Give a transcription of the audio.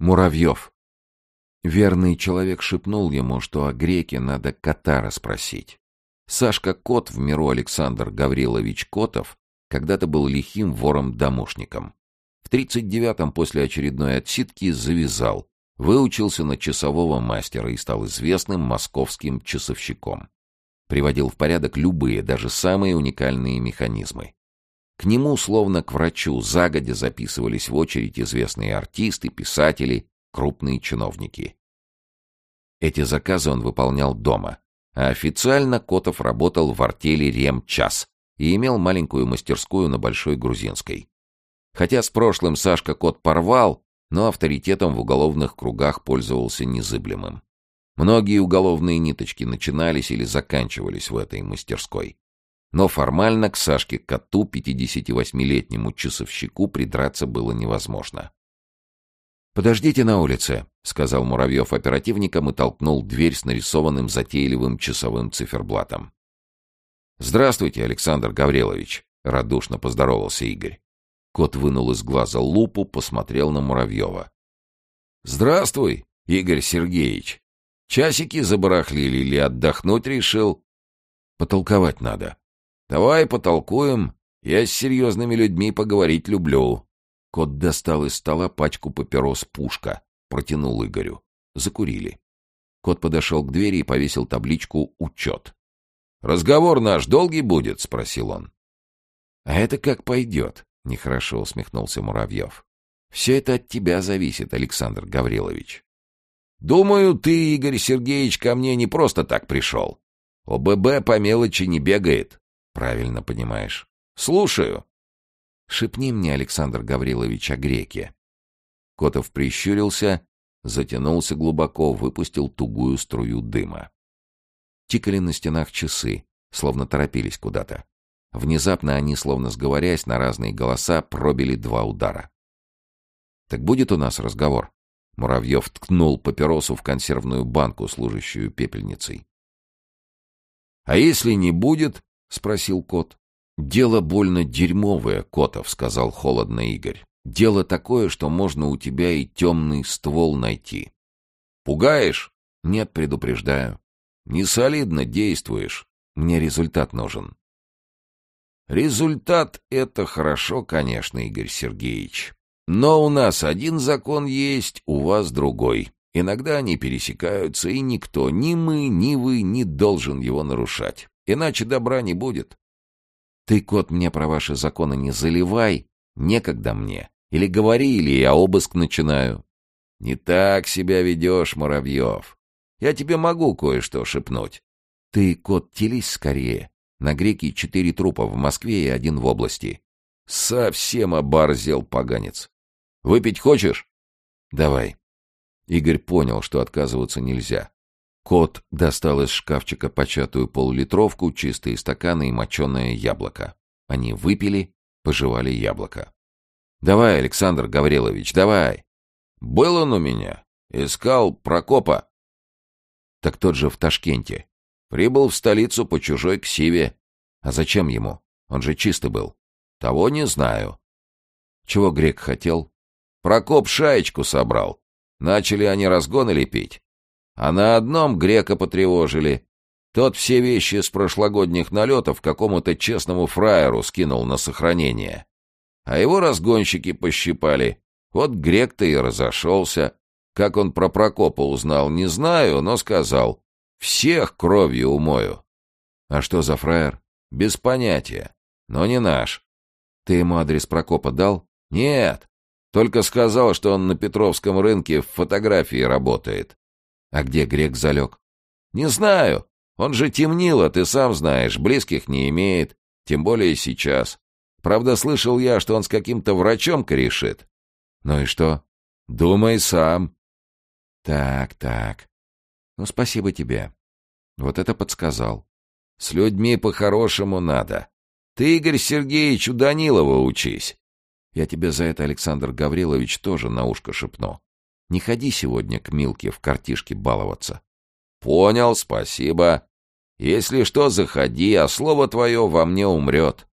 Муравьев. Верный человек шепнул ему, что о греке надо кота расспросить. Сашка Кот в миру Александр Гаврилович Котов когда-то был лихим вором-домушником. В 39-м после очередной отсидки завязал, выучился на часового мастера и стал известным московским часовщиком. Приводил в порядок любые, даже самые уникальные механизмы. К нему, словно к врачу, загодя записывались в очередь известные артисты, писатели, крупные чиновники. Эти заказы он выполнял дома, а официально Котов работал в артели «Ремчас», и имел маленькую мастерскую на Большой Грузинской. Хотя с прошлым Сашка Кот порвал, но авторитетом в уголовных кругах пользовался незыблемым. Многие уголовные ниточки начинались или заканчивались в этой мастерской. Но формально к Сашке Коту, 58-летнему часовщику, придраться было невозможно. «Подождите на улице», — сказал Муравьев оперативникам и толкнул дверь с нарисованным затейливым часовым циферблатом. «Здравствуйте, Александр Гаврилович», — радушно поздоровался Игорь. Кот вынул из глаза лупу, посмотрел на Муравьева. «Здравствуй, Игорь Сергеевич. Часики забарахлили или отдохнуть решил?» «Потолковать надо». «Давай потолкуем. Я с серьезными людьми поговорить люблю». Кот достал из стола пачку папирос «Пушка», протянул Игорю. Закурили. Кот подошел к двери и повесил табличку «Учет». «Разговор наш долгий будет?» — спросил он. «А это как пойдет?» — нехорошо усмехнулся Муравьев. «Все это от тебя зависит, Александр Гаврилович». «Думаю, ты, Игорь Сергеевич, ко мне не просто так пришел. ОББ по мелочи не бегает. Правильно понимаешь. Слушаю». «Шепни мне, Александр Гаврилович, о греке». Котов прищурился, затянулся глубоко, выпустил тугую струю дыма. Тикали на стенах часы, словно торопились куда-то. Внезапно они, словно сговорясь на разные голоса, пробили два удара. «Так будет у нас разговор?» Муравьев ткнул папиросу в консервную банку, служащую пепельницей. «А если не будет?» — спросил кот. «Дело больно дерьмовое, Котов», — сказал холодно Игорь. «Дело такое, что можно у тебя и темный ствол найти». «Пугаешь?» «Нет, предупреждаю. Не солидно действуешь. Мне результат нужен. Результат — это хорошо, конечно, Игорь Сергеевич. Но у нас один закон есть, у вас другой. Иногда они пересекаются, и никто, ни мы, ни вы, не должен его нарушать. Иначе добра не будет. Ты, кот, мне про ваши законы не заливай. Некогда мне. Или говори, или я обыск начинаю. Не так себя ведешь, Муравьев. Я тебе могу кое-что шепнуть. Ты, кот, телись скорее. На греке четыре трупа в Москве и один в области. Совсем оборзел поганец. Выпить хочешь? Давай. Игорь понял, что отказываться нельзя. Кот достал из шкафчика початую полулитровку, чистые стаканы и моченое яблоко. Они выпили, пожевали яблоко. «Давай, Александр Гаврилович, давай!» «Был он у меня. Искал Прокопа. Так тот же в Ташкенте. Прибыл в столицу по чужой ксиве. А зачем ему? Он же чистый был. Того не знаю. Чего грек хотел? Прокоп шаечку собрал. Начали они разгоны лепить. А на одном грека потревожили. Тот все вещи с прошлогодних налетов какому-то честному фраеру скинул на сохранение. А его разгонщики пощипали. Вот грек-то и разошелся. Как он про Прокопа узнал, не знаю, но сказал. Всех кровью умою. А что за фраер? Без понятия. Но не наш. Ты ему адрес Прокопа дал? Нет. Только сказал, что он на Петровском рынке в фотографии работает. А где грек залег? Не знаю. Он же темнило, ты сам знаешь, близких не имеет. Тем более сейчас. Правда, слышал я, что он с каким-то врачом корешит. Ну и что? Думай сам. Так, так. Ну, спасибо тебе. Вот это подсказал. С людьми по-хорошему надо. Ты, Игорь Сергеевич, у Данилова учись. Я тебе за это, Александр Гаврилович, тоже на ушко шепну. Не ходи сегодня к Милке в картишке баловаться. Понял, спасибо. Если что, заходи, а слово твое во мне умрет.